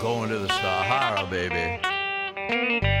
Going to the Sahara, baby.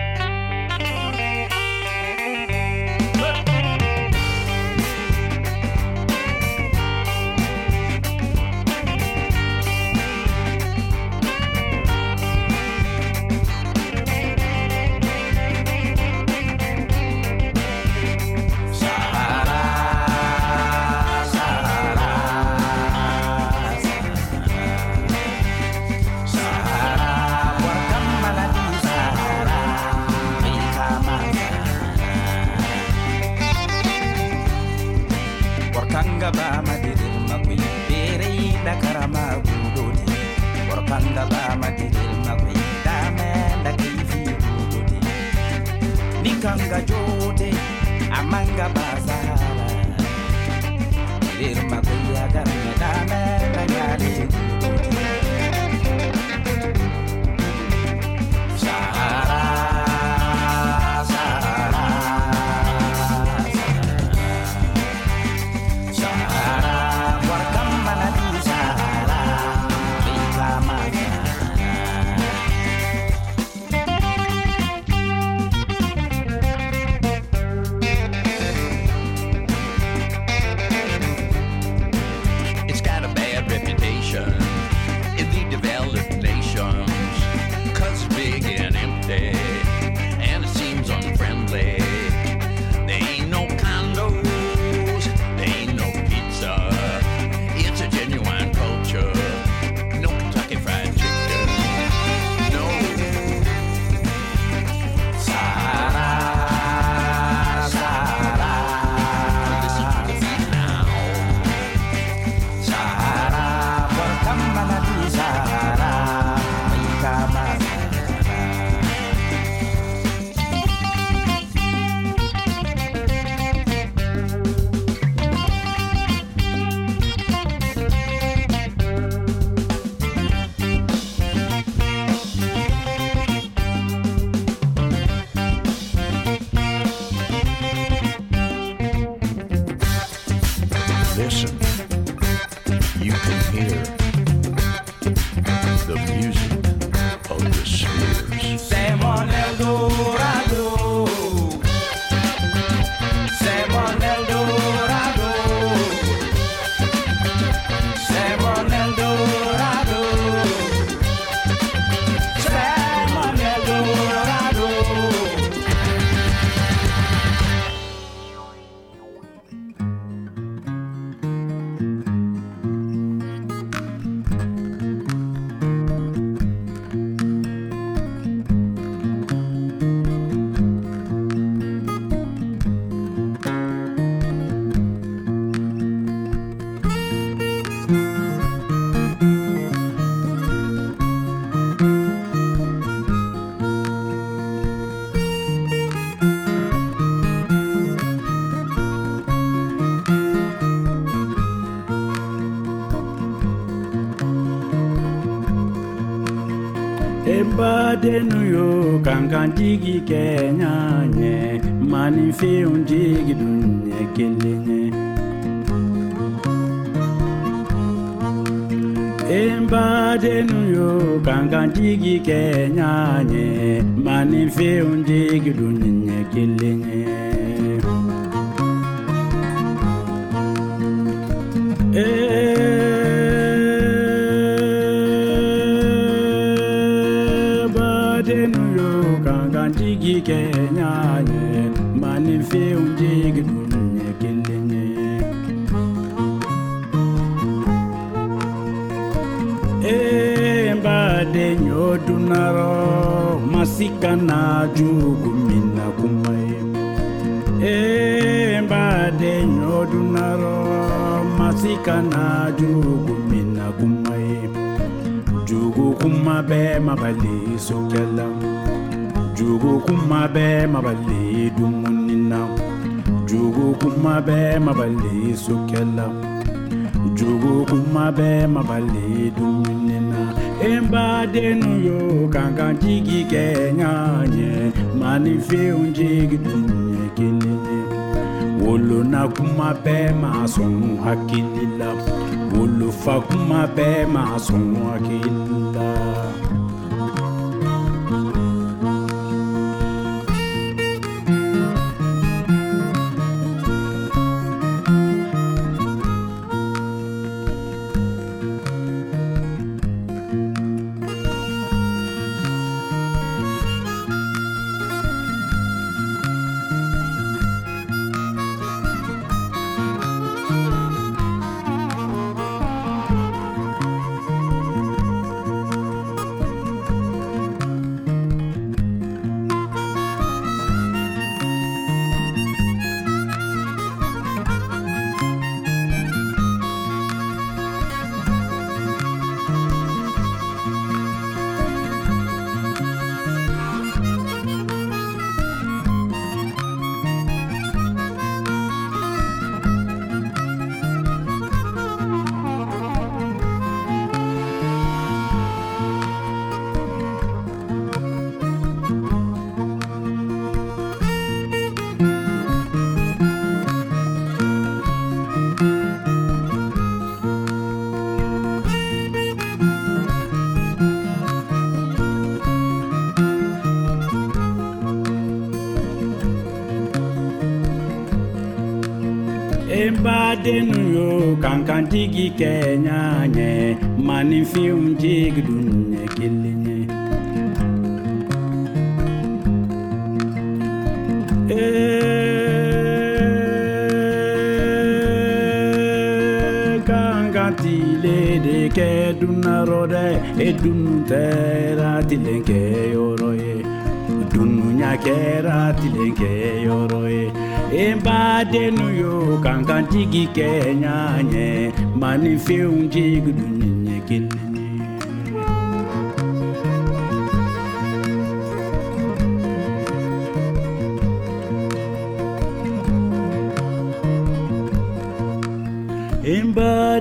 Ganga undigi kenya nye manifi undigi dunye kelenye embadenu yo kanga ndigi kenya wolofa kuma bɛɛ ma sɔn hakili la fium jigi dunye kilinye kankan tile de ke dunaro de e dunu tera tilen ke yoro ye dunu nya kera tilen ke yoro ye Embadenu yo kankan tigi kenyanye mani fium jigi dunye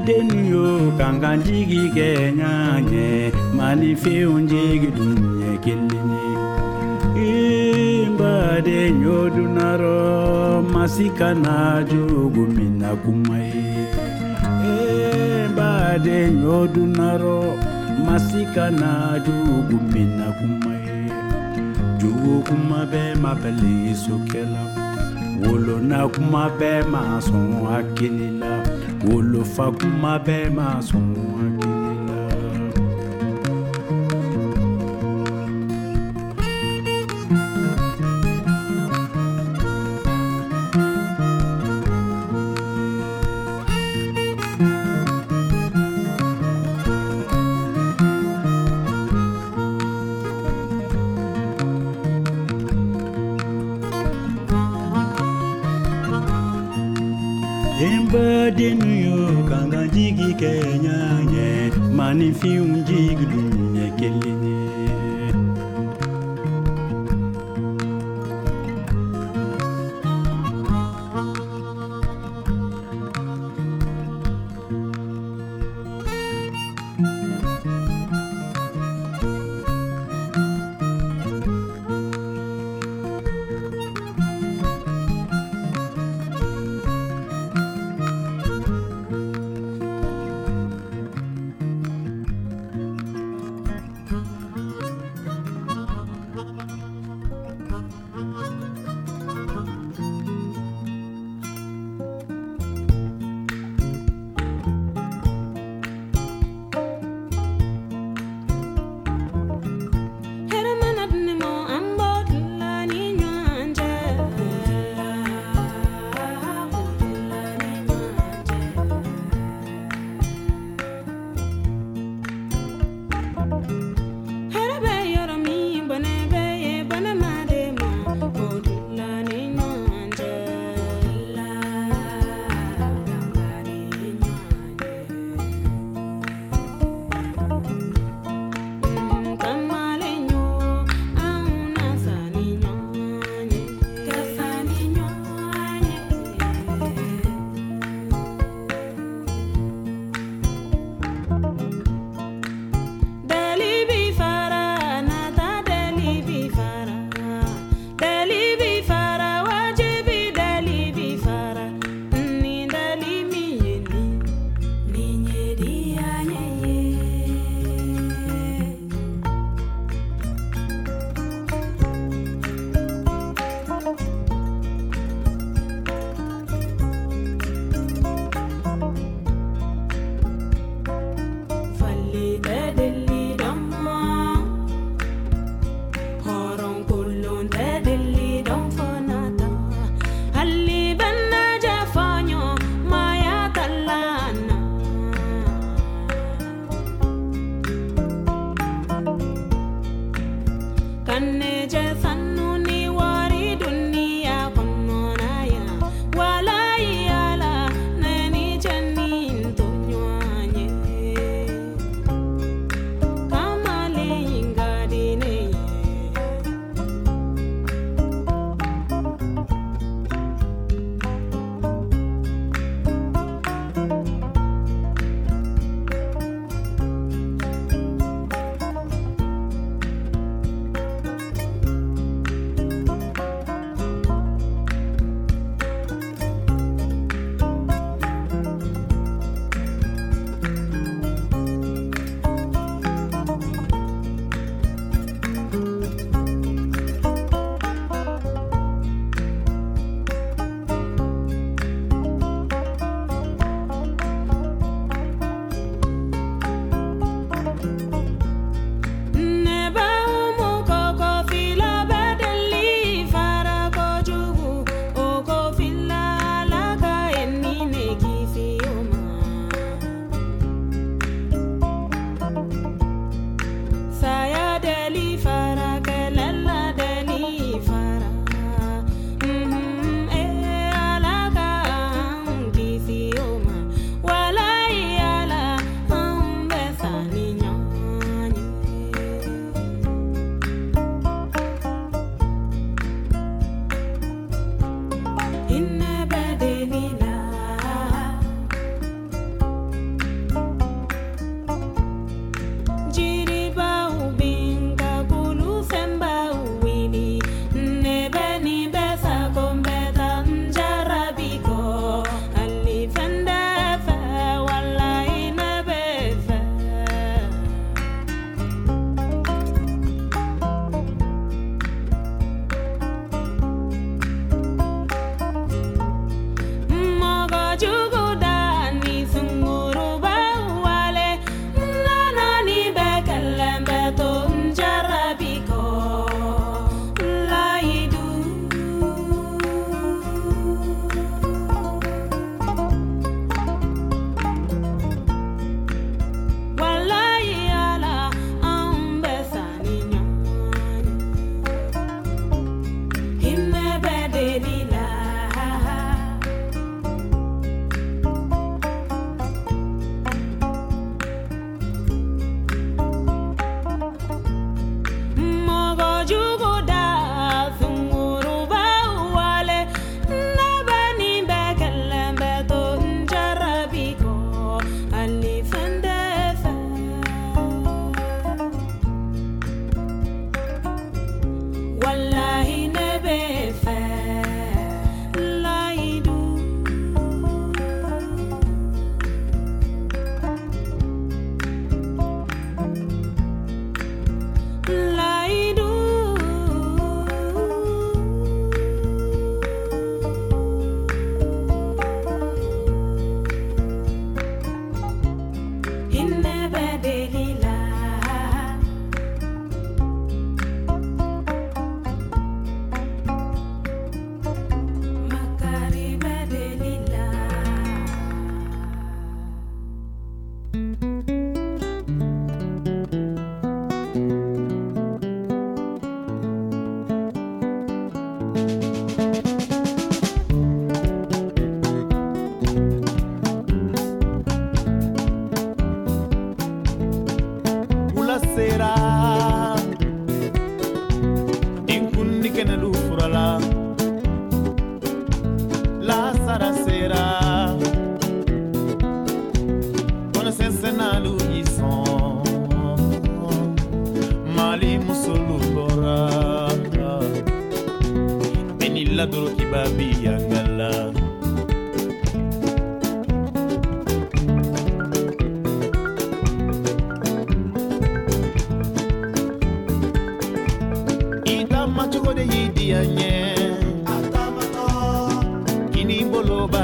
deniyo kankanjigi kɛ ɲaɲɛ malifenw jigi dun ɲɛ kelen ye n baden ɲo dunnarɔ masi kana jogo min na kuma ye n baden ɲo dunnarɔ masi kana jogo min na kuma ye jogo kuma bɛ ma bɛle sokɛ la wolona kuma bɛ ma sɔn hakili la wolofa bɛɛ ma sɔn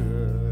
kaleidu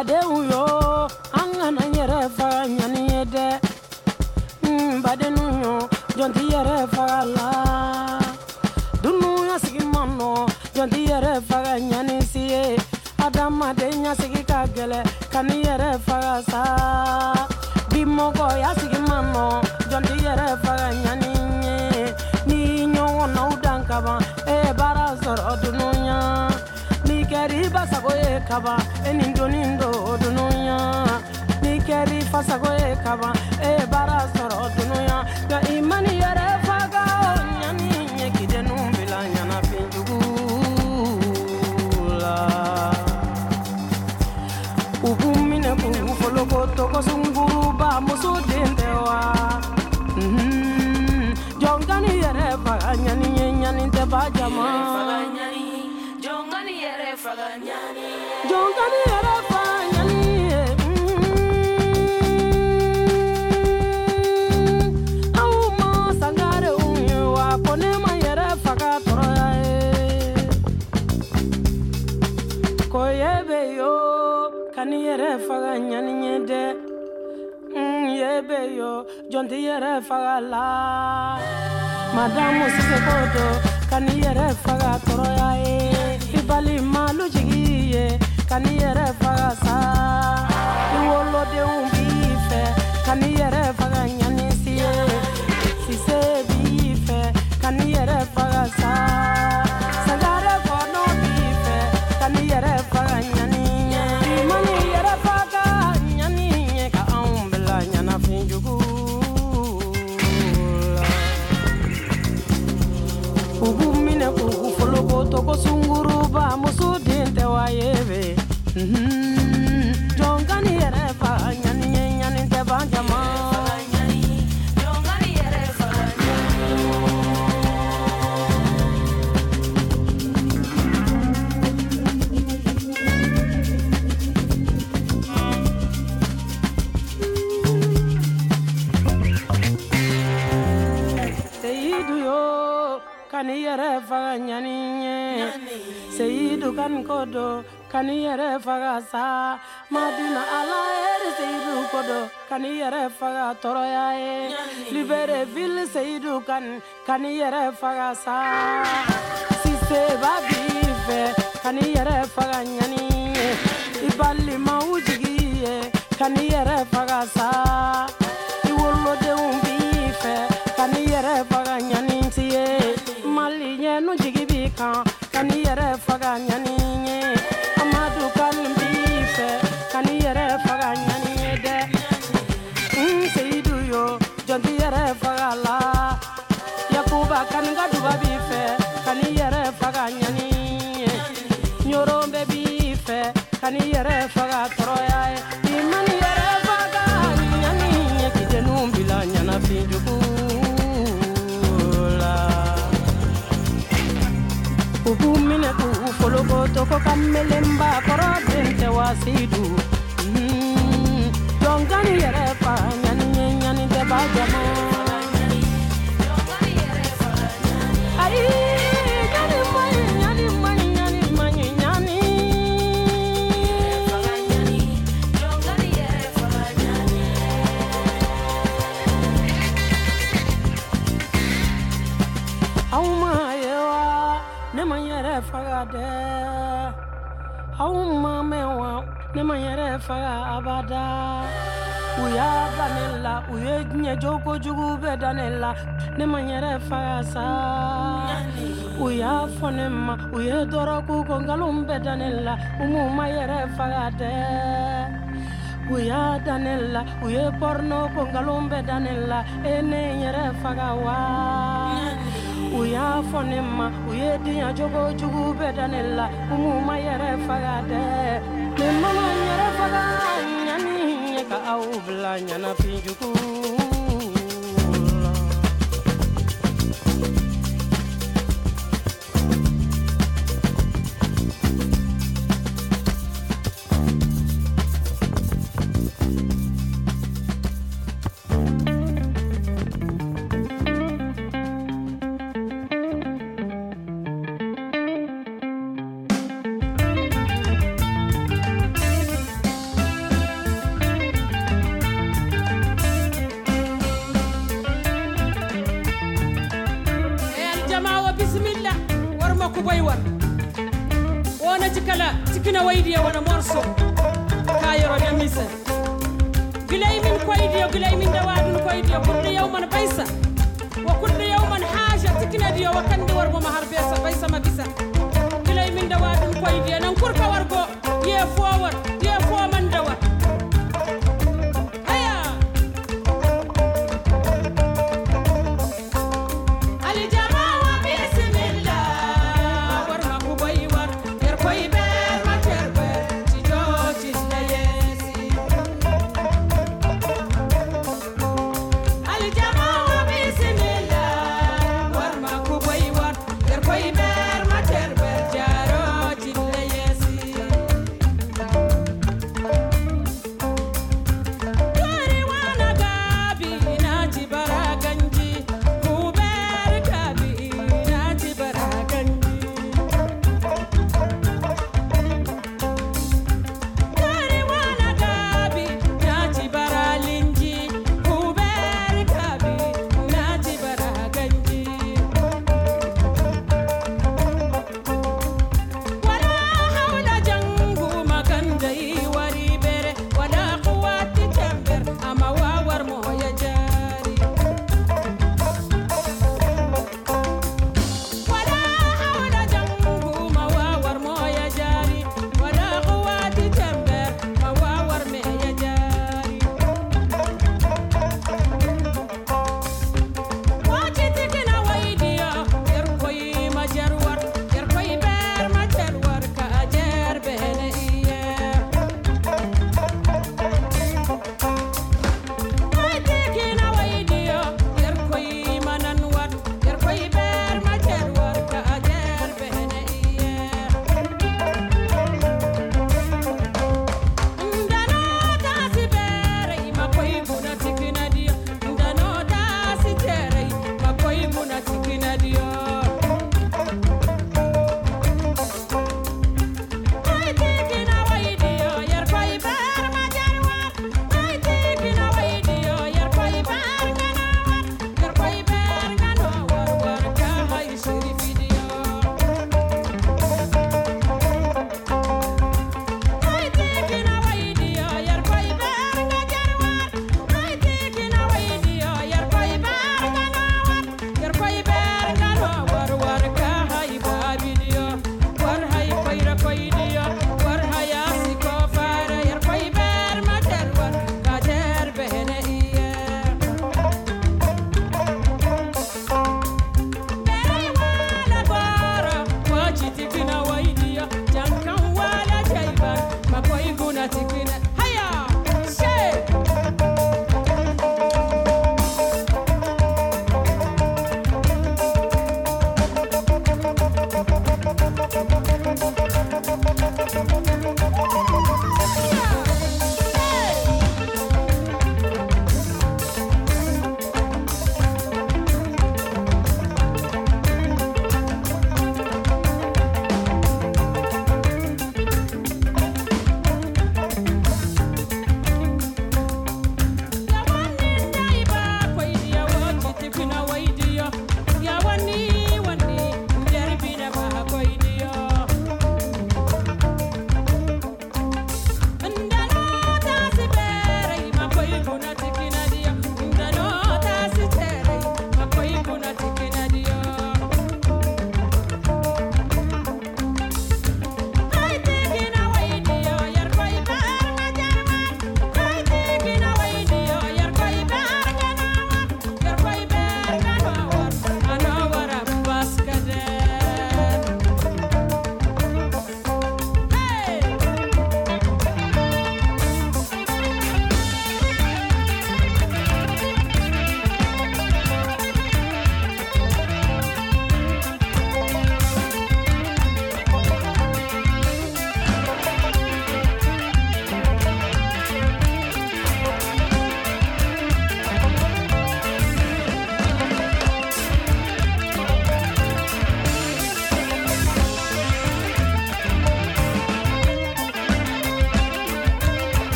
badenw yo an kana yɛrɛ faga ɲani ye mm, dɛ yo jɔn ti yɛrɛ la. Dunuya sigi man nɔ jɔn ti yɛrɛ faga ɲani si ye adamaden ya sigi ka gɛlɛ ka sa. Bi mɔgɔ ya sigi man nɔ jɔn ti yɛrɛ faga ɲani ye ni ɲɔgɔnnaw dan kaban e baara sɔrɔ dunuya n'i kɛri ba sago ye kaba e nin fasago ye kaba yɛrɛ faga ɲani ye dɛ Mm, ye be yo. Jɔnti yɛrɛ faga la. Madamu sise ko do yɛrɛ faga tɔɔrɔya ye i bali malu jigi ye. Kani yɛrɛ faga sa faga ɲani ye seyidu kani kodo kani yɛrɛ faga sa madina ala eri seyidu kodo kani yɛrɛ faga tɔɔrɔya ye libere ville seyidu kani kani yɛrɛ faga sa siseba b'i fɛ kani yɛrɛ faga ɲani ye. I balimaw jigi ye kani yɛrɛ faga sa i wolodenw kani ma n yɛrɛ faga abada. U y'a da ne la u ye ɲɛjɔ kojugu bɛɛ da ne la ne ma yɛrɛ sa. U y'a fɔ ne ma u ye dɔrɔku ko nkalon bɛɛ da ne la u m'u ma yɛrɛ faga dɛ u y'a da ne la u ye pɔrɔnɔ ko nkalon bɛɛ da ne la e ne yɛrɛ faga wa. U y'a fɔ ne ma u ye diɲɛ cogo jugu bɛɛ da ne la u m'u ma yɛrɛ faga dɛ ne mana n yɛrɛ faga ɲani ye ka aw bila ɲanafin jugu koydiya wona morso. Kayoro ɗamisa gilay min koydiya gilay min dawadun koydiya kuɗɗo yawman baysa wo kuɗɗo yawman haja tikkinadi yo wo kandi worgoma har besa baysama bisa gilay min dawadun koydiya nan kurka wargo ye fowor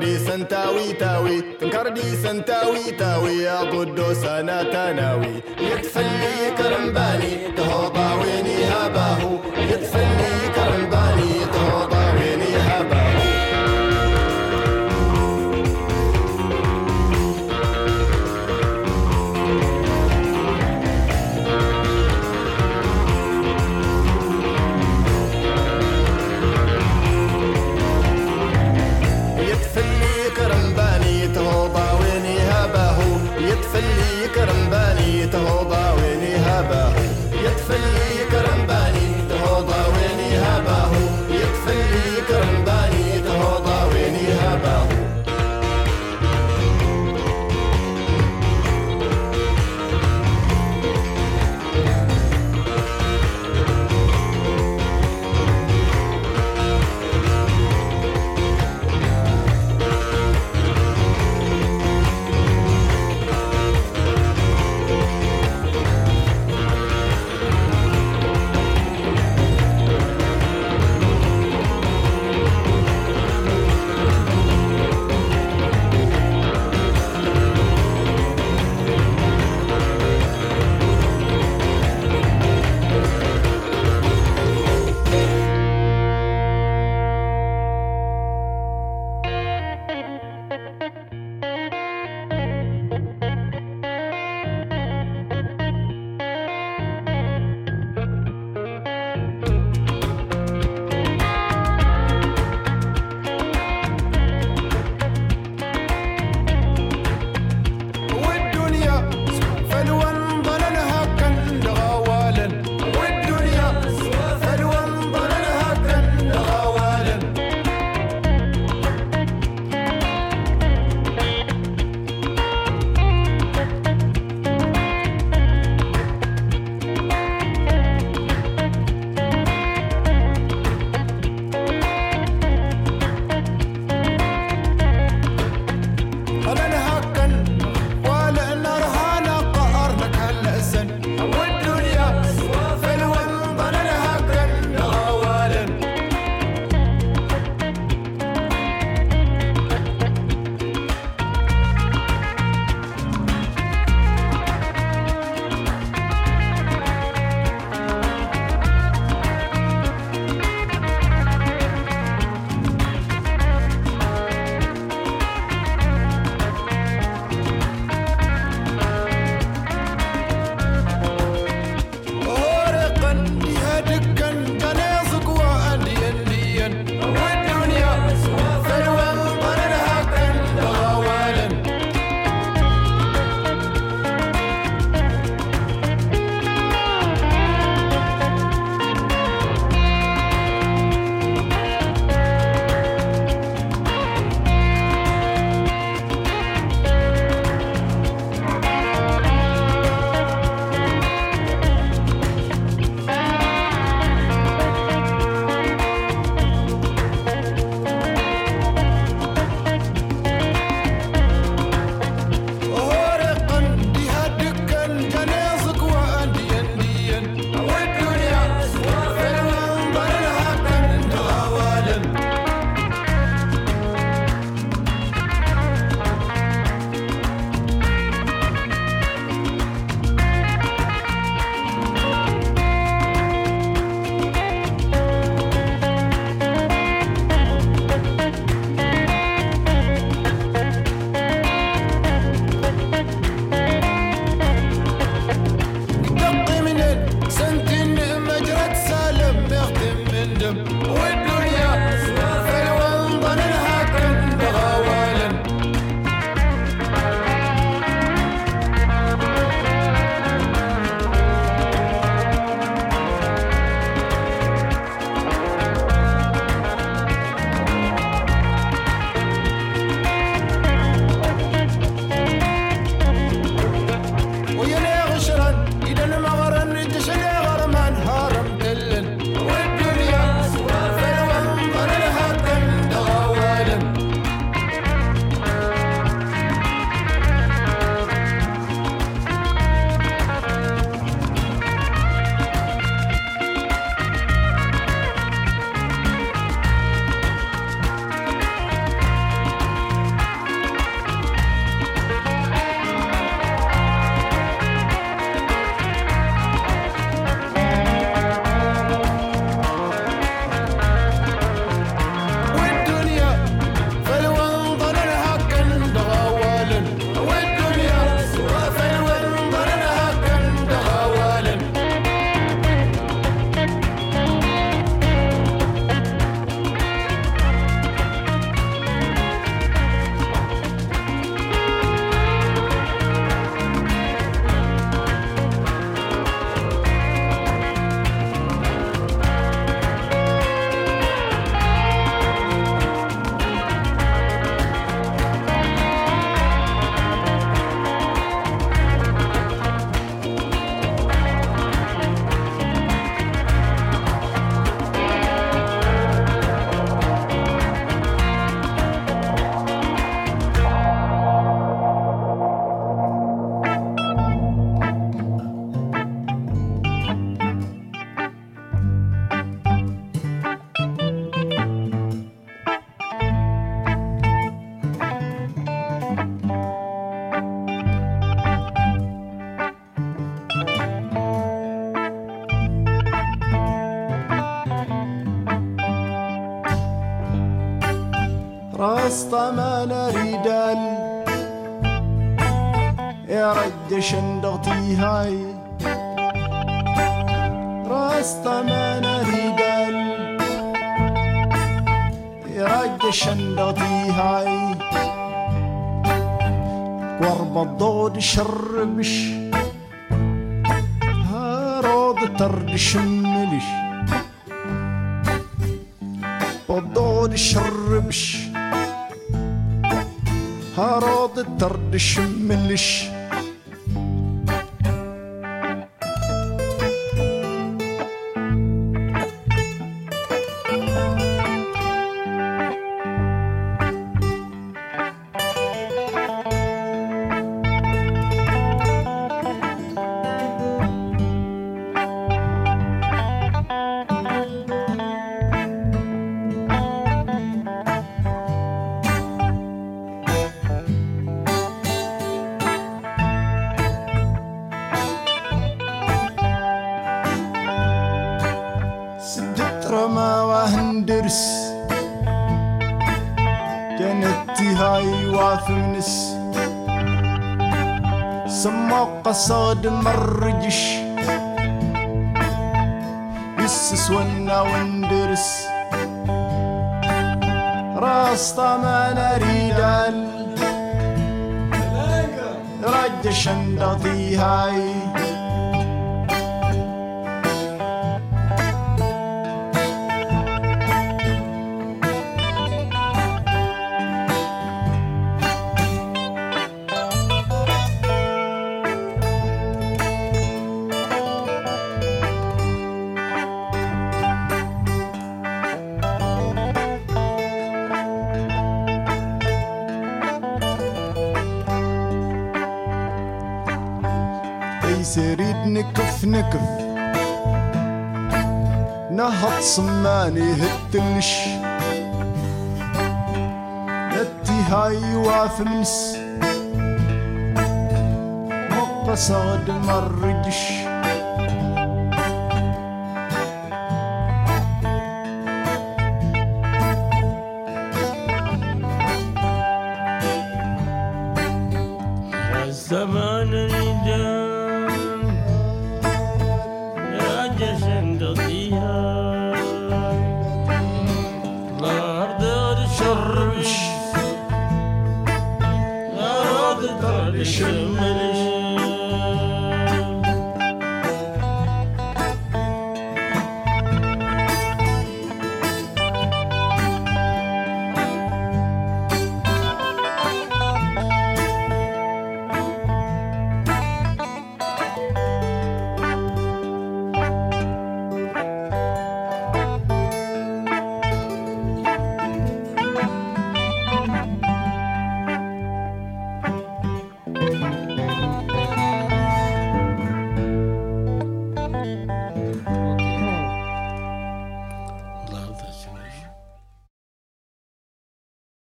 di santa we ta we tunkar di santa we ta ya guddo sana ta na we yatsalli karambali ta ba شندغ هاي راستا ما نريد يرد شندغ هاي قرب الضود شربش هارود ترد شملش الضود شربش هارود ترد شملش يسريد نكف نكف. نهض صماني هتلش نتي هاي وافمس مقصد مرجش.